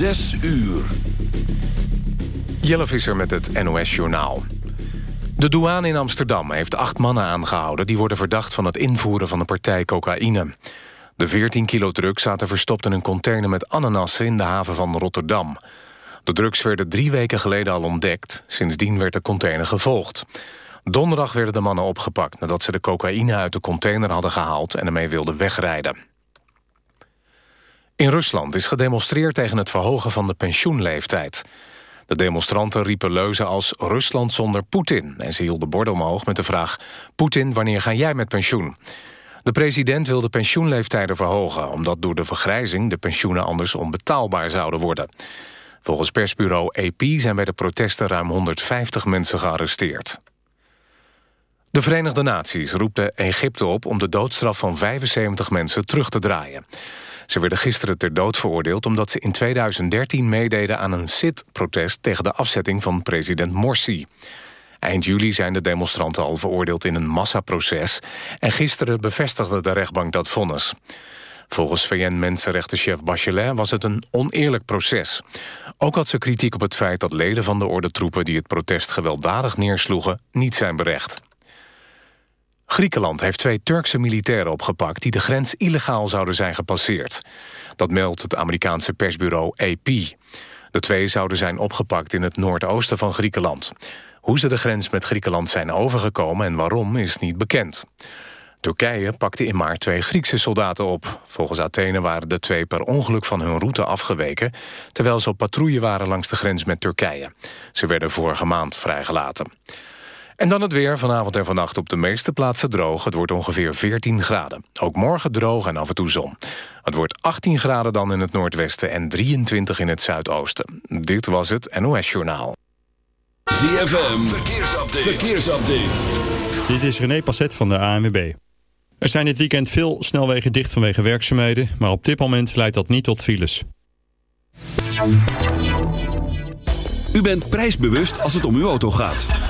Zes uur. Jelle Visser met het NOS-journaal. De douane in Amsterdam heeft acht mannen aangehouden... die worden verdacht van het invoeren van een partij cocaïne. De 14 kilo drugs zaten verstopt in een container met ananassen... in de haven van Rotterdam. De drugs werden drie weken geleden al ontdekt. Sindsdien werd de container gevolgd. Donderdag werden de mannen opgepakt... nadat ze de cocaïne uit de container hadden gehaald... en ermee wilden wegrijden. In Rusland is gedemonstreerd tegen het verhogen van de pensioenleeftijd. De demonstranten riepen leuzen als Rusland zonder Poetin... en ze hielden borden omhoog met de vraag... Poetin, wanneer ga jij met pensioen? De president wil de pensioenleeftijden verhogen... omdat door de vergrijzing de pensioenen anders onbetaalbaar zouden worden. Volgens persbureau AP zijn bij de protesten ruim 150 mensen gearresteerd. De Verenigde Naties roept Egypte op om de doodstraf van 75 mensen terug te draaien. Ze werden gisteren ter dood veroordeeld omdat ze in 2013 meededen aan een sit-protest tegen de afzetting van president Morsi. Eind juli zijn de demonstranten al veroordeeld in een massaproces en gisteren bevestigde de rechtbank dat vonnis. Volgens VN-mensenrechtenchef Bachelet was het een oneerlijk proces. Ook had ze kritiek op het feit dat leden van de ordentroepen... die het protest gewelddadig neersloegen, niet zijn berecht. Griekenland heeft twee Turkse militairen opgepakt... die de grens illegaal zouden zijn gepasseerd. Dat meldt het Amerikaanse persbureau AP. De twee zouden zijn opgepakt in het noordoosten van Griekenland. Hoe ze de grens met Griekenland zijn overgekomen en waarom is niet bekend. Turkije pakte in maart twee Griekse soldaten op. Volgens Athene waren de twee per ongeluk van hun route afgeweken... terwijl ze op patrouille waren langs de grens met Turkije. Ze werden vorige maand vrijgelaten. En dan het weer. Vanavond en vannacht op de meeste plaatsen droog. Het wordt ongeveer 14 graden. Ook morgen droog en af en toe zon. Het wordt 18 graden dan in het noordwesten en 23 in het zuidoosten. Dit was het NOS Journaal. ZFM, verkeersupdate. verkeersupdate. Dit is René Passet van de ANWB. Er zijn dit weekend veel snelwegen dicht vanwege werkzaamheden... maar op dit moment leidt dat niet tot files. U bent prijsbewust als het om uw auto gaat.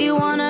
you wanna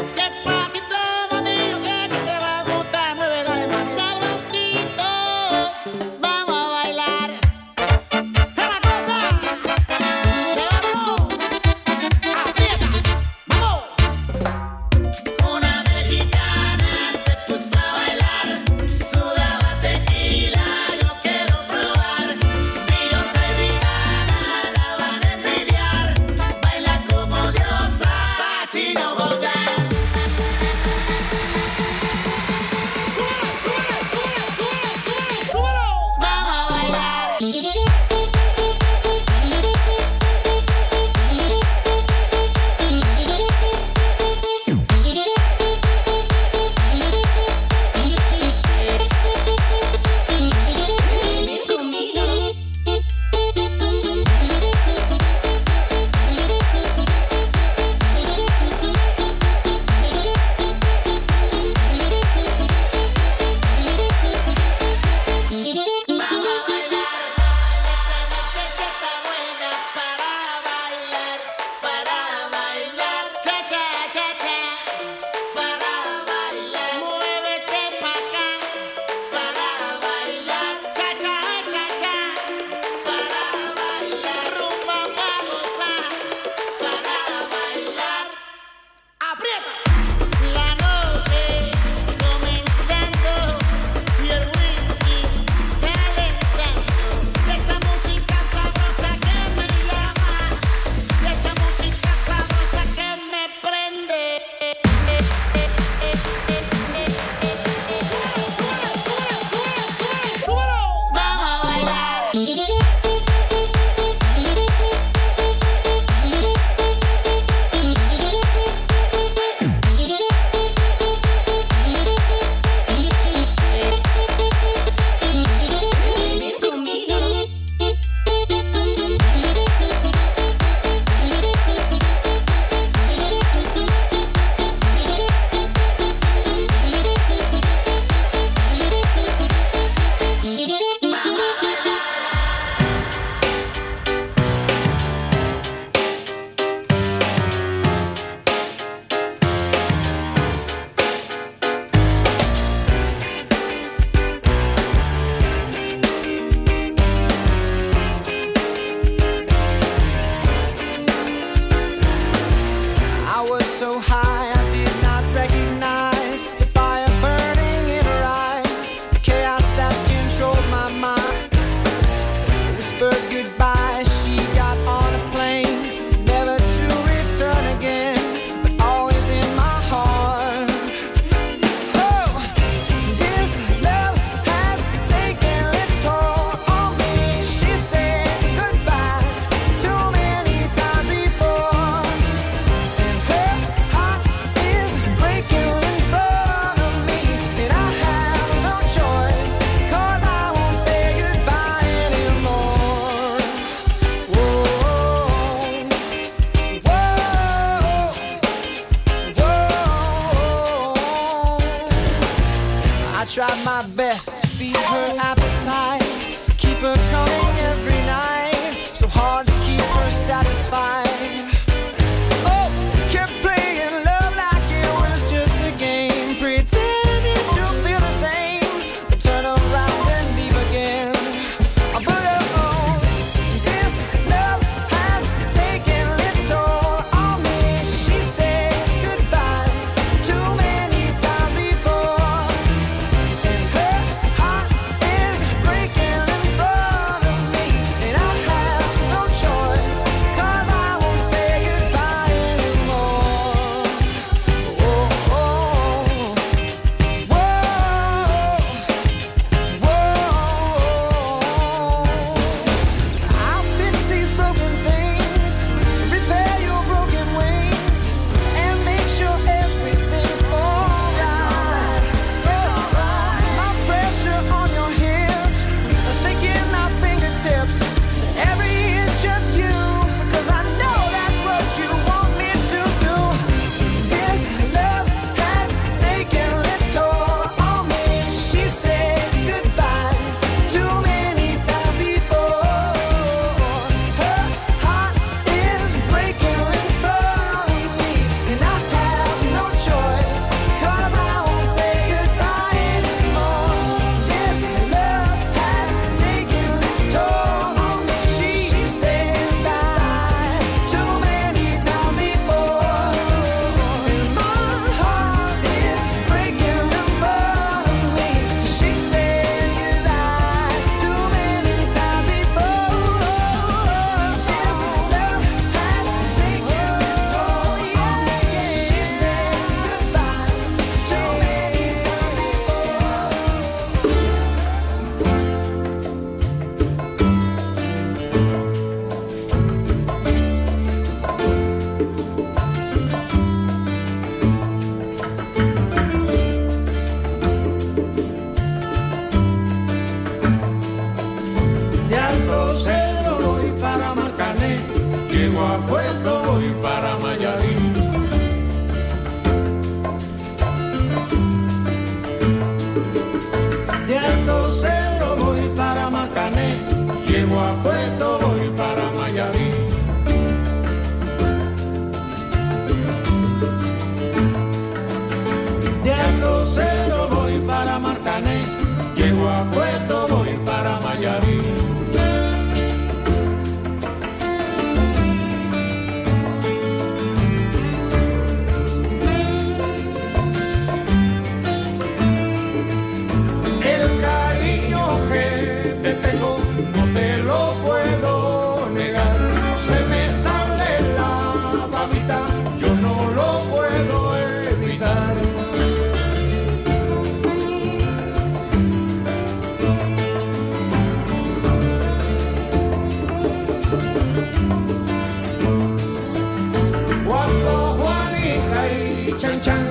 Chan Chan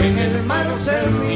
en el mar servían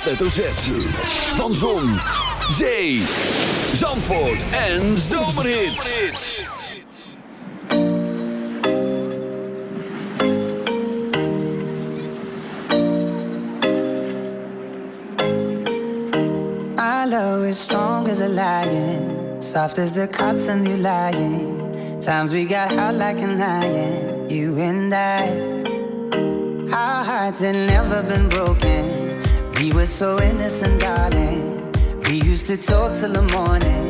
hoofdletter Z. Van Zon, Zee, Zandvoort en Zomerhits. I love is strong as a lion, soft as the cotton you lying. Times we got hot like an iron, you and I. Our hearts had never been broken. We were so innocent, darling. We used to talk till the morning.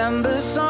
December song.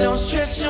don't stress your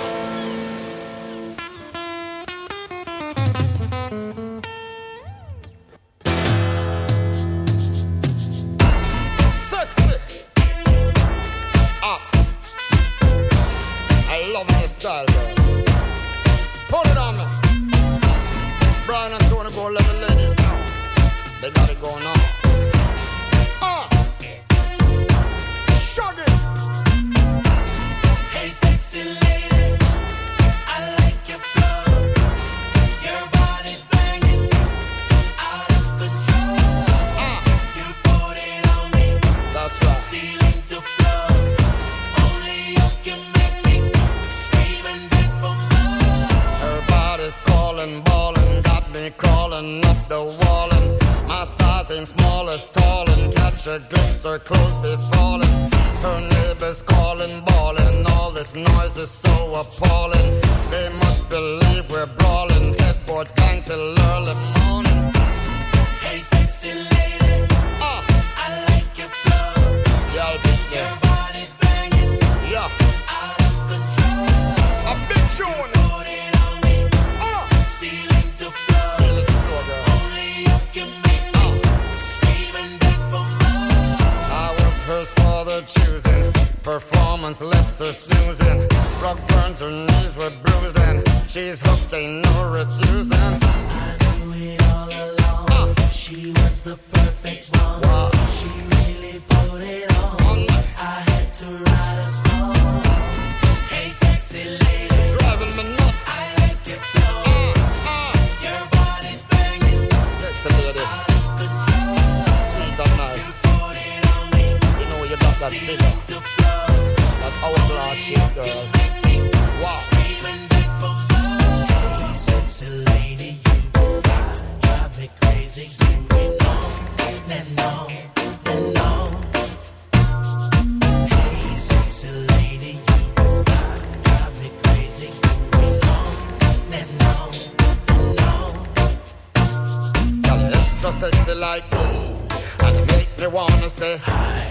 choosing. Performance left her snoozing. Rock burns, her knees were bruised, and she's hooked, ain't no refusing. She was the perfect one. Wow. She really put it on. I had to write a song. Hey, sexy that figure. That hourglass shape, girl. Wow. Lady, you drive me crazy. On and on and on. Hey, sexy lady, you drive me crazy. On and on and on. Extra sexy like and you make me wanna say hi.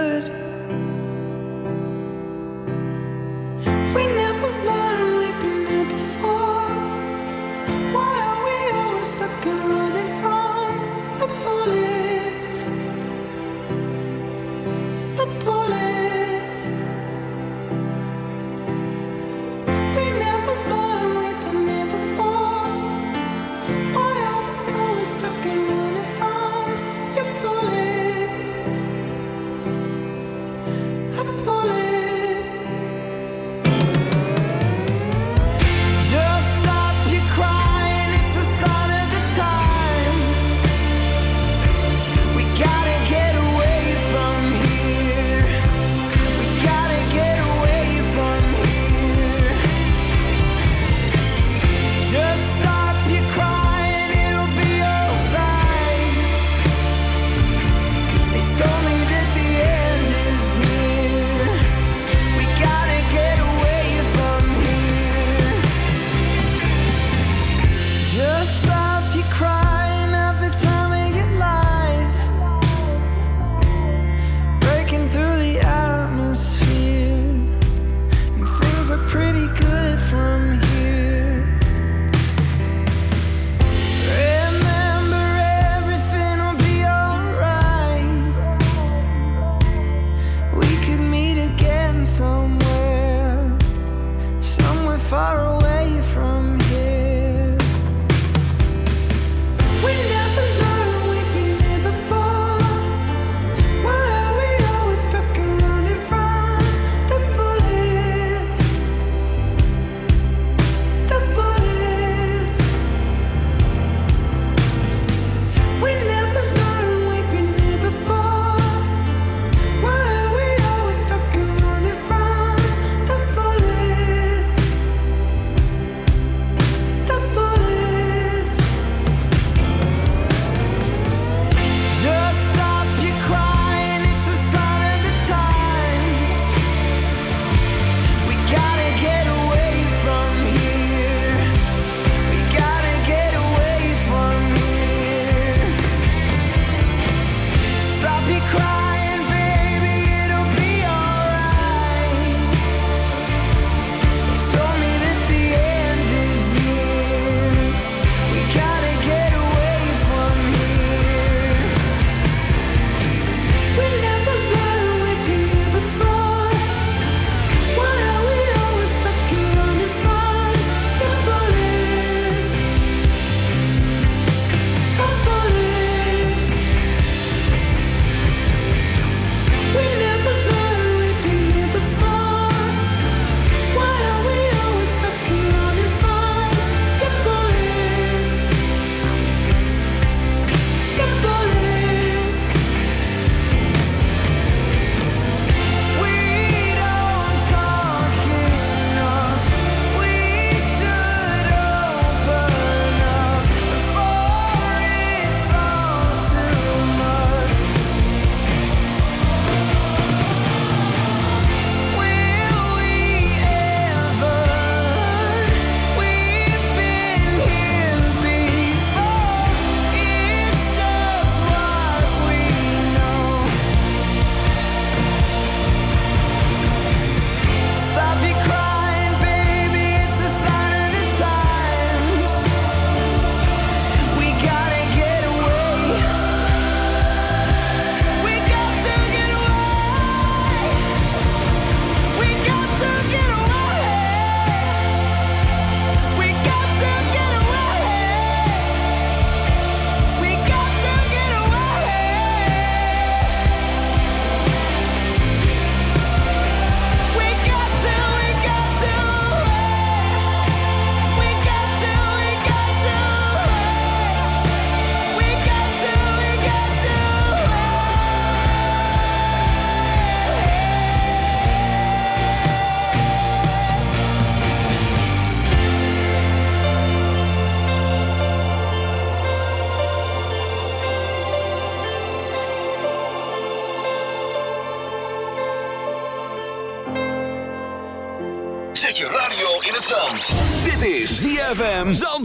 cry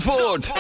Zandvoort.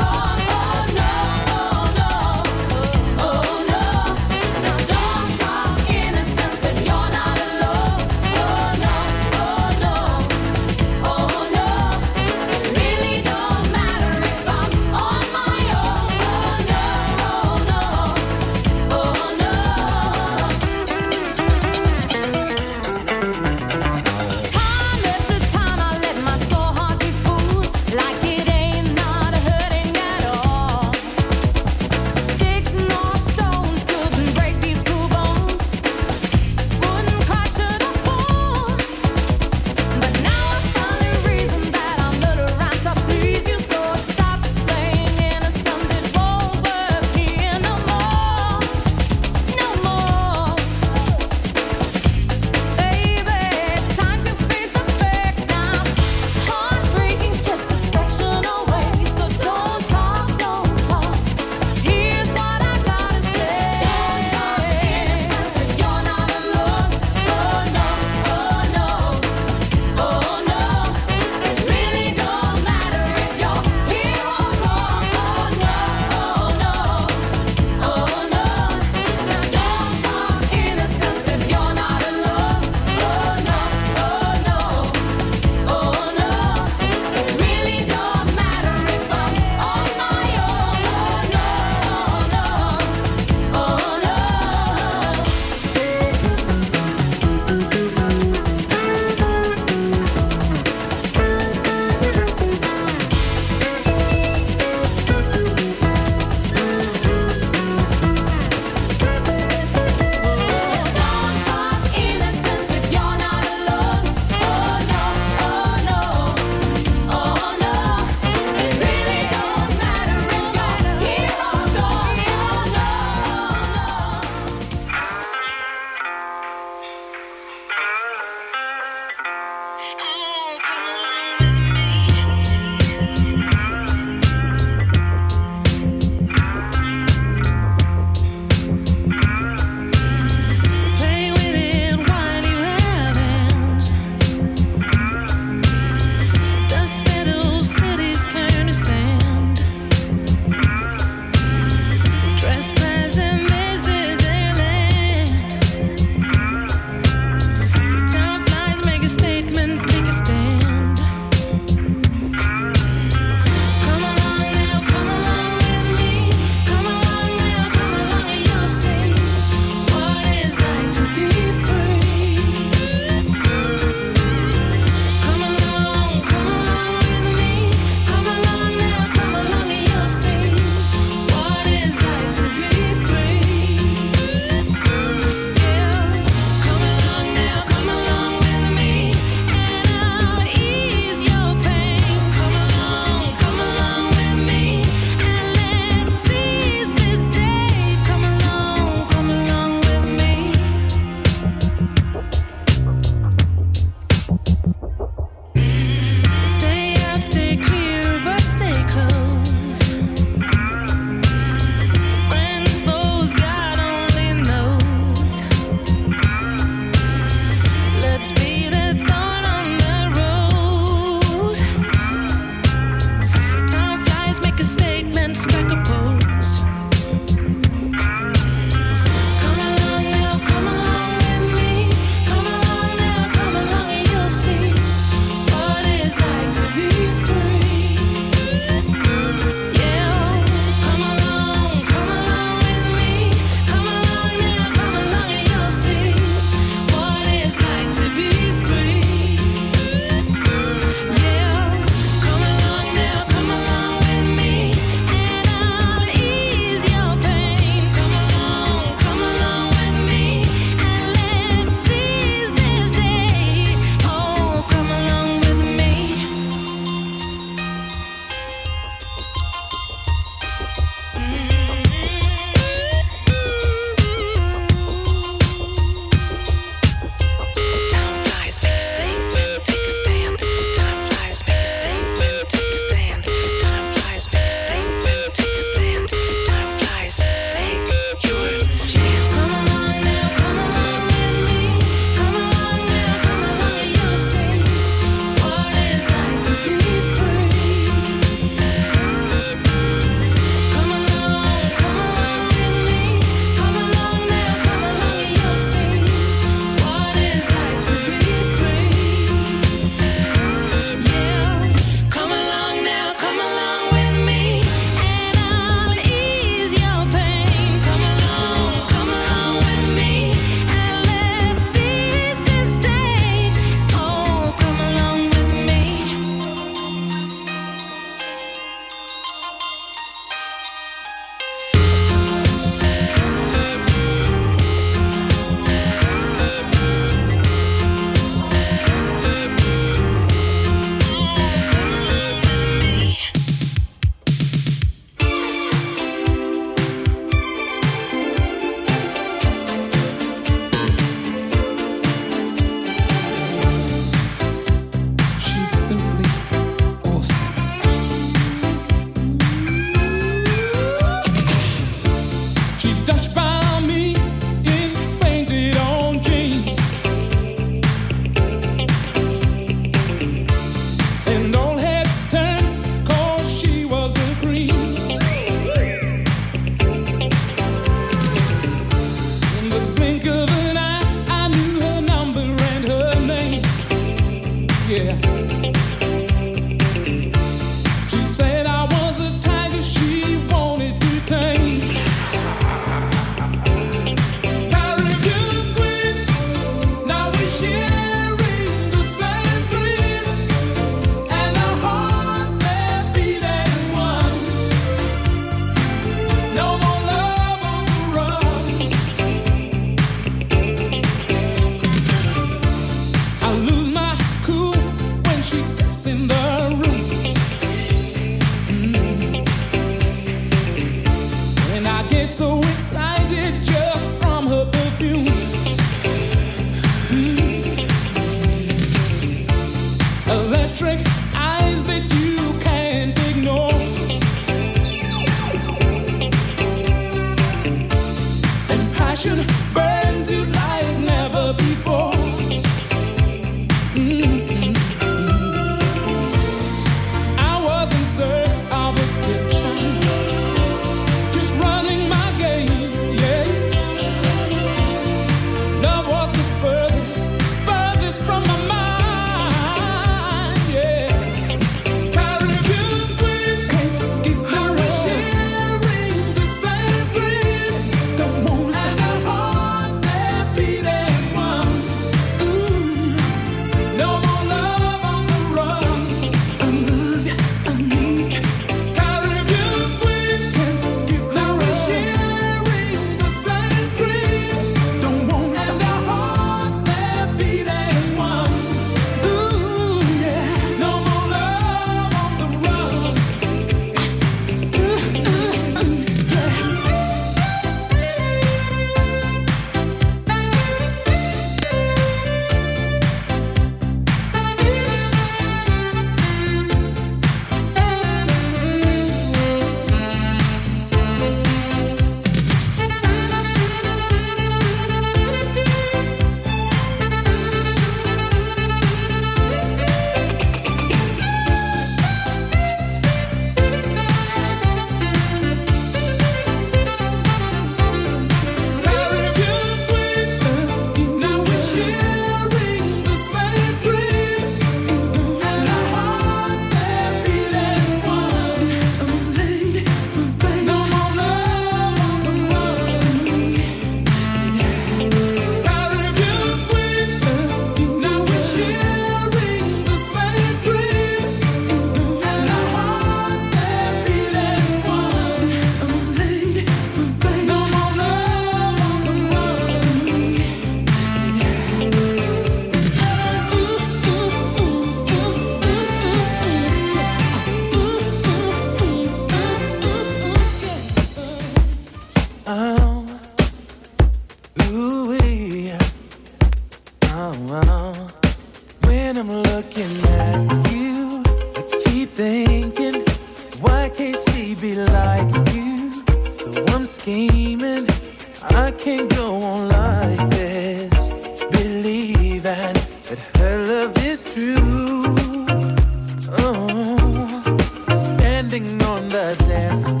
Dance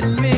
with me.